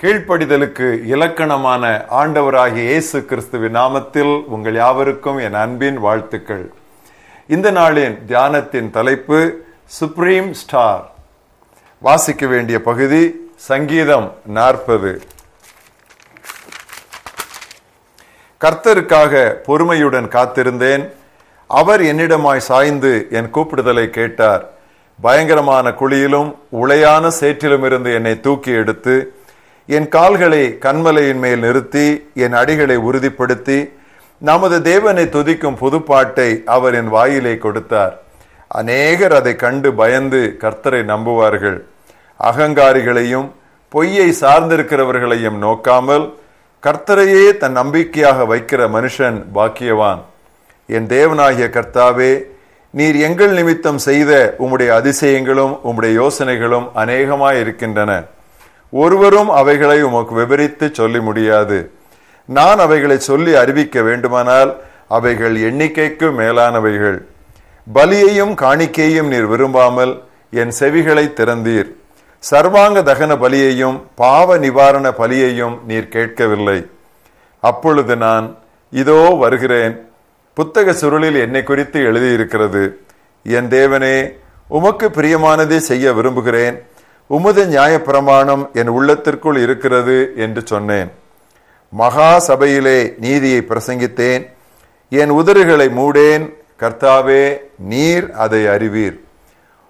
கீழ்ப்படிதலுக்கு இலக்கணமான ஆண்டவராகிய இயேசு கிறிஸ்துவின் நாமத்தில் உங்கள் யாவருக்கும் என் அன்பின் வாழ்த்துக்கள். இந்த நாளின் தியானத்தின் தலைப்பு சுப்ரீம் ஸ்டார் வாசிக்க வேண்டிய பகுதி சங்கீதம் நாற்பது. கர்த்தருக்காக பொறுமையுடன் காத்திருந்தேன். அவர் என்னிடமாய் சாய்ந்து என் கூப்பிடுதலை கேட்டார். பயங்கரமான குழியிலும் உளையான சேற்றிலும் இருந்து என்னை தூக்கி எடுத்து என் கால்களை கண்மலையின் மேல் நிறுத்தி என் அடிகளை உறுதிப்படுத்தி நமது தேவனை துதிக்கும் புதுப்பாட்டை அவர் என் வாயிலே கொடுத்தார். அநேகர் அதை கண்டு பயந்து கர்த்தரை நம்புவார்கள். அகங்காரிகளையும் பொய்யை சார்ந்திருக்கிறவர்களையும் நோக்காமல் கர்த்தரையே தன் நம்பிக்கையாக வைக்கிற மனுஷன் பாக்கியவான். என் தேவனாகிய கர்த்தாவே நீர் எங்கள் நிமித்தம் செய்த உம்முடைய அதிசயங்களும் உம்முடைய யோசனைகளும் அநேகமாய் இருக்கின்றன ஒருவரும் அவைகளை உமக்கு விவரித்து சொல்லி முடியாது. நான் அவைகளை சொல்லி அறிவிக்க வேண்டுமானால் அவைகள் எண்ணிக்கைக்கு மேலானவைகள். பலியையும் காணிக்கையும் நீர் விரும்பாமல் என் செவிகளை திறந்தீர். சர்வாங்க தகன பலியையும் பாவ நிவாரண பலியையும் நீர் கேட்கவில்லை. அப்பொழுது நான் இதோ வருகிறேன். புத்தக சுருளில் என்னை குறித்து எழுதியிருக்கிறது. என் தேவனே உமக்கு பிரியமானதை செய்ய விரும்புகிறேன். உமது நியாயப்பிரமாணம் என் உள்ளத்திற்குள் இருக்கிறது என்று சொன்னேன். மகா சபையிலே நீதியை பிரசங்கித்தேன். என் உதறுகளை மூடேன். கர்த்தாவே நீர் அதை அறிவீர்.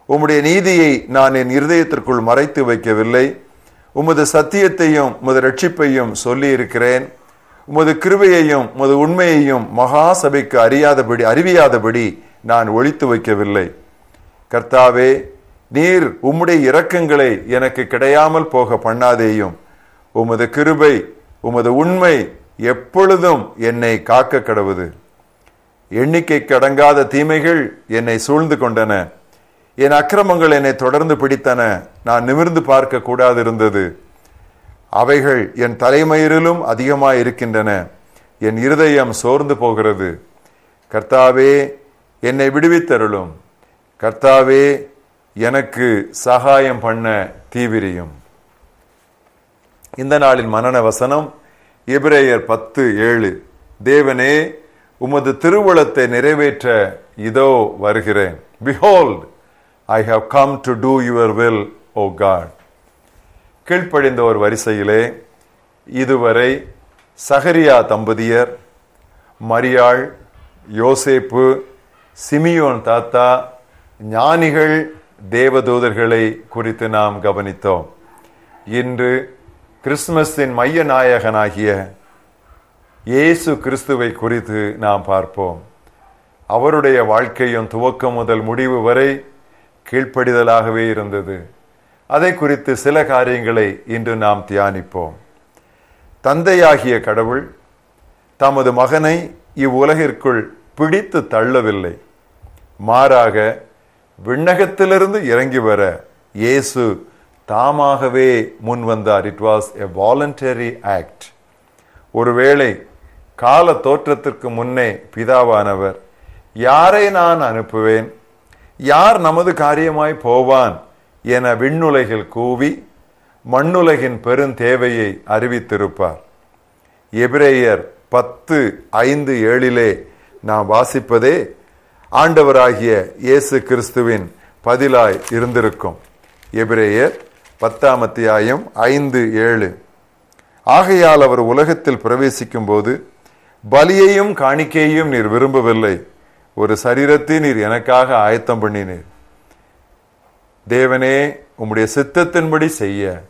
உம்முடைய நீதியை நான் என் இருதயத்திற்குள் மறைத்து வைக்கவில்லை. உமது சத்தியத்தையும் உமது ரட்சிப்பையும் சொல்லி இருக்கிறேன் உமது கிருபையையும் உமது உண்மையையும் மகா சபைக்கு அறியாதபடி அறிவியாதபடி நான் ஒழித்து வைக்கவில்லை. கர்த்தாவே நீர் உம்முடைய இரக்கங்களை எனக்கு கிடையாமல் போக பண்ணாதேயும். உமது கிருபை உமது உண்மை எப்பொழுதும் என்னை காக்க கடவுது. எண்ணிக்கை கடங்காத தீமைகள் என்னை சூழ்ந்து கொண்டன. என் அக்கிரமங்கள் என்னை தொடர்ந்து பிடித்தன. நான் நிமிர்ந்து பார்க்க கூடாது இருந்தது அவைகள் என் தலைமயிரிலும் அதிகமாக இருக்கின்றன என் இருதயம் சோர்ந்து போகிறது. கர்த்தாவே என்னை விடுவித்தருளும். கர்த்தாவே எனக்கு சகாயம் பண்ண தீவிரியும். இந்த நாளின் மனன வசனம் எபிரேயர் பத்து ஏழு. தேவனே உமது திருவுளத்தை நிறைவேற்ற இதோ வருகிறேன். Behold I have come to do your will O God கீழ்ப்படிந்த ஒரு வரிசையிலே இதுவரை சஹரியா தம்பதியர் மரியாள் யோசேப்பு சிமியோன் தாத்தா ஞானிகள் தேவதூதர்களை குறித்து நாம் கவனித்தோம். இன்று கிறிஸ்துமஸின் மைய நாயகனாகிய இயேசு கிறிஸ்துவை குறித்து நாம் பார்ப்போம். அவருடைய வாழ்க்கையும் துவக்கம் முதல் முடிவு வரை கீழ்ப்படிதலாகவே இருந்தது. அதை குறித்து சில காரியங்களை இன்று நாம் தியானிப்போம். தந்தையாகிய கடவுள் தமது மகனை இவ்வுலகிற்குள் பிடித்து தள்ளவில்லை. மாறாக விண்ணகத்திலிருந்து இறங்கி வர இயேசு தாமாகவே முன் வந்தார். It was a voluntary act ஒருவேளை கால தோற்றத்திற்கு முன்னே பிதாவானவர் யாரை நான் அனுப்புவேன்? யார் நமது காரியமாய் போவான்? என விண்ணுலகில் கூவி மண்ணுலகின் பெருந்தேவையை அறிவித்திருப்பார். எபிரேயர் பத்து ஐந்து ஏழிலே நாம் வாசிப்பதே ஆண்டவராகிய இயேசு கிறிஸ்துவின் பதிலாய் இருந்திருக்கும். எபிரேயர் பத்தாம் அத்தியாயம் ஐந்து ஏழு. ஆகையால் அவர் உலகத்தில் பிரவேசிக்கும் போது பலியையும் காணிக்கையும் நீர் விரும்பவில்லை. ஒரு சரீரத்தை நீர் எனக்காக ஆயத்தம் பண்ணினீர். தேவனே உம்முடைய சித்தத்தின்படி செய்ய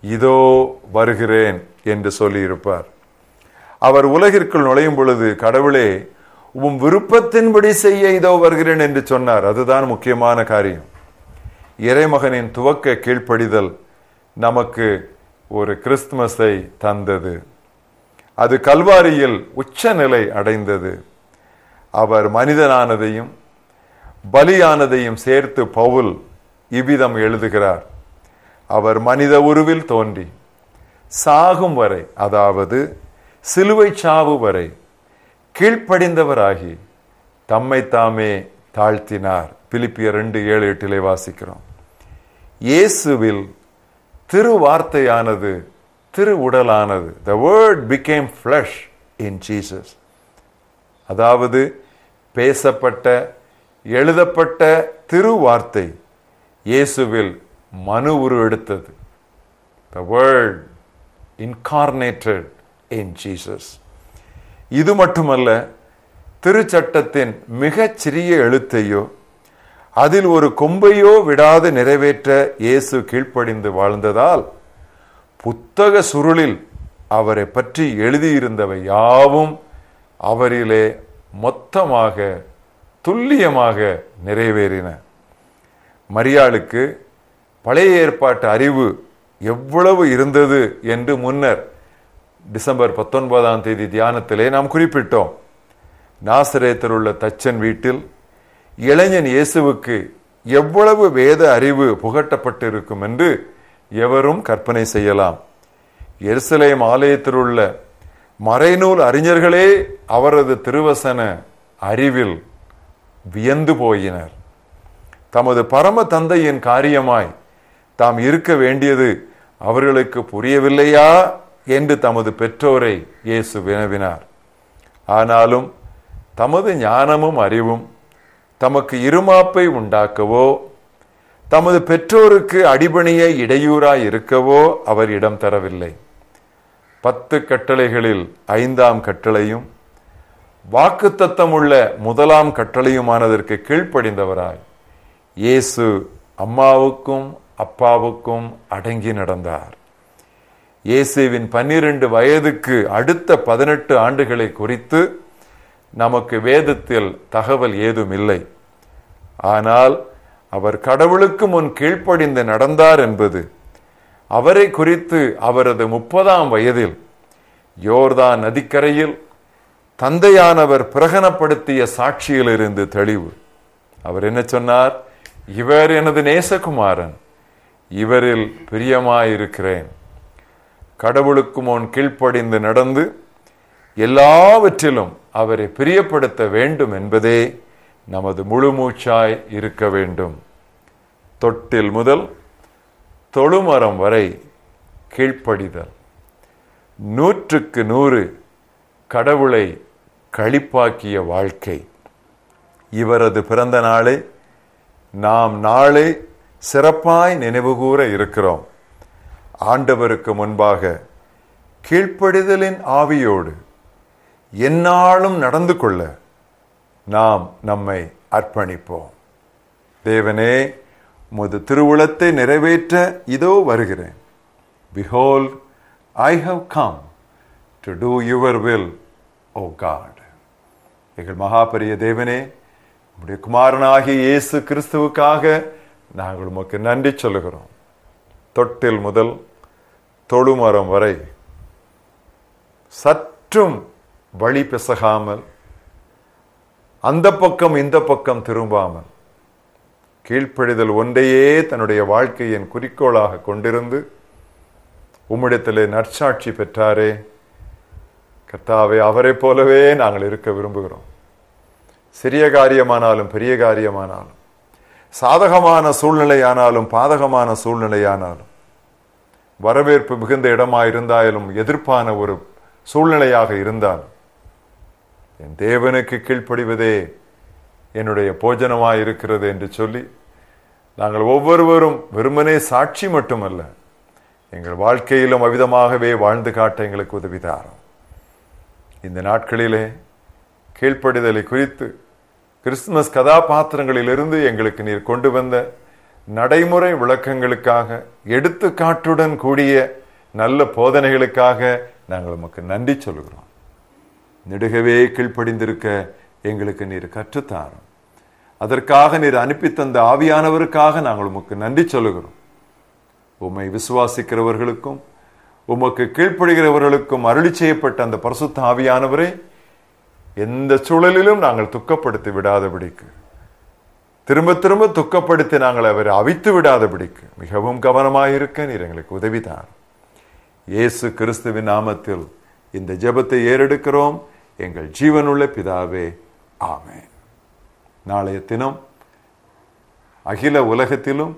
இதோ வருகிறேன் என்று சொல்லியிருப்பார். அவர் உலகிற்குள் நுழையும் பொழுது கடவுளே உம் விருப்பத்தின்படி செய்ய இதோ வருகிறேன் என்று சொன்னார். அதுதான் முக்கியமான காரியம். இறைமகனின் துவக்க கீழ்ப்படிதல் நமக்கு ஒரு கிறிஸ்துமஸை தந்தது. அது கல்வாரியில் உச்சநிலை அடைந்தது. அவர் மனிதனானதையும் பலியானதையும் சேர்த்து பவுல் இவ்விதம் எழுதுகிறார். அவர் மனித உருவில் தோன்றி சாகும் வரை அதாவது சிலுவை சாவு வரை கீழ்ப்படிந்தவராகி தம்மை தாமே தாழ்த்தினார். பிலிப்பிய ரெண்டு ஏழு எட்டிலே வாசிக்கிறோம். இயேசுவில் திருவார்த்தையானது திரு உடலானது the word became flesh in Jesus அதாவது பேசப்பட்ட எழுதப்பட்ட திருவார்த்தை இயேசுவில் மனு உருவெடுத்தது the world incarnated in Jesus இது மட்டுமல்ல திருச்சட்டத்தின் மிகச் சிறிய எழுத்தையோ அதில் ஒரு கொம்பையோ விடாது நிறைவேற்ற இயேசு கீழ்ப்படிந்து வாழ்ந்ததால் புத்தக சுருளில் அவரை பற்றி எழுதியிருந்தவை யாவும் அவரிலே மொத்தமாக துல்லியமாக நிறைவேறின. மரியாளுக்கு பழைய ஏற்பாட்டு அறிவு எவ்வளவு இருந்தது என்று முன்னர் டிசம்பர் பத்தொன்பதாம் தேதி தியானத்திலே நாம் குறிப்பிட்டோம். நாசரேத்தில் உள்ள தச்சன் வீட்டில் இளைஞன் இயேசுவுக்கு எவ்வளவு வேத அறிவு புகட்டப்பட்டிருக்கும் என்று எவரும் கற்பனை செய்யலாம். எருசலேம் ஆலயத்தில் உள்ள மறைநூல் அறிஞர்களே அவரது திருவசன அறிவில் வியந்து போயினர். தமது பரம தந்தையின் காரியமாய் தாம் இருக்க வேண்டியது அவர்களுக்கு புரியவில்லையா? என்று தமது பெற்றோரை இயேசு வினவினார். ஆனாலும் தமது ஞானமும் அறிவும் தமக்கு இருமாப்பை உண்டாக்கவோ தமது பெற்றோருக்கு அடிபணிய இடையூறாய் இருக்கவோ அவர் இடம் தரவில்லை. பத்து கட்டளைகளில் ஐந்தாம் கட்டளையும் வாக்குத்தத்தமுள்ள முதலாம் கட்டளையுமானதற்கு கீழ்ப்படிந்தவராய் இயேசு அம்மாவுக்கும் அப்பாவுக்கும் அடங்கி நடந்தார். இயேசுவின் பன்னிரண்டு வயதுக்கு அடுத்த பதினெட்டு ஆண்டுகளை குறித்து நமக்கு வேதத்தில் தகவல் ஏதும் இல்லை ஆனால் அவர் கடவுளுக்கு முன் கீழ்ப்படிந்து நடந்தார் என்பது அவரை குறித்து அவரது முப்பதாம் வயதில் யோர்தான் நதிக்கரையில் தந்தையானவர் பிரகனப்படுத்திய சாட்சியிலிருந்து தெளிவு. அவர் என்ன சொன்னார்? இவர் எனது நேசகுமாரன். இவரில் பிரியமாயிருக்கிறேன். கடவுளுக்கு முன் கீழ்ப்படிந்து நடந்து எல்லாவற்றிலும் அவரை பிரியப்படுத்த வேண்டும் என்பதே நமது முழு மூச்சாய் இருக்க வேண்டும். தொட்டில் முதல் தொழுமரம் வரை கீழ்ப்படிதல். நூற்றுக்கு நூறு கடவுளை களிப்பாக்கிய வாழ்க்கை. இவரது பிறந்த நாளை நாம் நாளை சிறப்பாய் நினைவுகூர இருக்கிறோம். ஆண்டவருக்கு முன்பாக கீழ்ப்படிதலின் ஆவியோடு எந்நாளும் நடந்து கொள்ள நாம் நம்மை அர்ப்பணிப்போம். தேவனே முது திருவுளத்தை நிறைவேற்ற இதோ வருகிறேன். Behold I have come to do your will O God எங்கள் மகாபரிய தேவனே உடைய குமாரனாகிய இயேசு கிறிஸ்துவுக்காக நாங்கள் உமக்கு நன்றி சொல்லுகிறோம். தொட்டில் முதல் தொழுமரம் வரை சற்றும் வழி பிசகாமல் அந்த பக்கம் இந்த பக்கம் திரும்பாமல் கீழ்ப்படிதல் ஒன்றையே தன்னுடைய வாழ்க்கையின் குறிக்கோளாக கொண்டிருந்து உம்மிடத்திலே நற்சாட்சி பெற்றாரே கர்த்தாவை அவரை போலவே நாங்கள் இருக்க விரும்புகிறோம். சிறிய காரியமானாலும் பெரிய காரியமானாலும் சாதகமான சூழ்நிலையானாலும் பாதகமான சூழ்நிலையானாலும் வரவேற்பு மிகுந்த இடமாயிருந்தாலும் எதிர்ப்பான ஒரு சூழ்நிலையாக இருந்தாலும் என் தேவனுக்கு கீழ்ப்படிவதே என்னுடைய போஜனமாக இருக்கிறது என்று சொல்லி நாங்கள் ஒவ்வொருவரும் வெறுமனே சாட்சி மட்டுமல்ல எங்கள் வாழ்க்கையிலும் அவிதமாகவே வாழ்ந்து காட்ட எங்களுக்கு உதவிதாரம். இந்த நாட்களிலே கீழ்ப்படிதலை குறித்து கிறிஸ்துமஸ் கதாபாத்திரங்களிலிருந்து எங்களுக்கு நீர் கொண்டு வந்த நடைமுறை விளக்கங்களுக்காக எடுத்துக்காட்டுடன் கூடிய நல்ல போதனைகளுக்காக நாங்கள் உமக்கு நன்றி சொல்கிறோம் நெடுகவே கீழ்ப்படிந்திருக்க எங்களுக்கு நீர் கற்றுத்தாரும். அதற்காக நீர் அனுப்பி தந்த ஆவியானவருக்காக நாங்கள் உமக்கு நன்றி சொல்லுகிறோம். உம்மை விசுவாசிக்கிறவர்களுக்கும் உமக்கு கீழ்ப்படுகிறவர்களுக்கும் அருளி செய்யப்பட்ட அந்த பரிசுத்த ஆவியானவரை எந்த சூழலிலும் நாங்கள் துக்கப்படுத்தி விடாதபடிக்கு. திரும்ப திரும்ப துக்கப்படுத்தி நாங்கள் அவரை அவித்து விடாதபடிக்கு. மிகவும் கவனமாயிருக்க நீர் எங்களுக்கு உதவிதான் இயேசு கிறிஸ்துவின் நாமத்தில் இந்த ஜெபத்தை ஏறெடுக்கிறோம். எங்கள் ஜீவனுள்ள பிதாவே ஆமென். நாளைய தினம் அகில உலகத்திலும்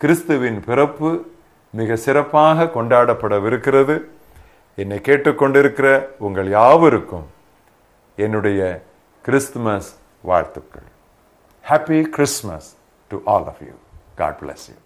கிறிஸ்துவின் பிறப்பு மிக சிறப்பாக கொண்டாடப்படவிருக்கிறது. என்னை கேட்டுக்கொண்டிருக்கிற உங்கள் யாவருக்கும் என்னுடைய கிறிஸ்துமஸ் வாழ்த்துக்கள். Happy Christmas to all of you God bless you